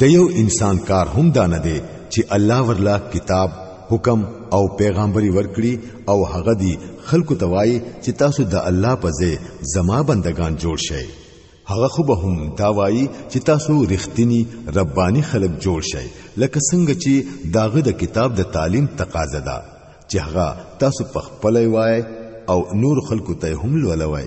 د یو انسان کار هم دا نه دی چې الله ورلا کتاب حکم او پیغمبري ورکړي او هغه دی خلکو ته وایي چې تاسو د الله په ځای زما بندگان جوړ شئ هغه خو به هم دا وایي چې تاسو رښتینی ربانی خلک جوړ شئ لکه څنګه چې داغه د کتاب د تعلیم تقاضا ده چې هغه تاسو په خپل وای او نور خلکو ته هم لولوي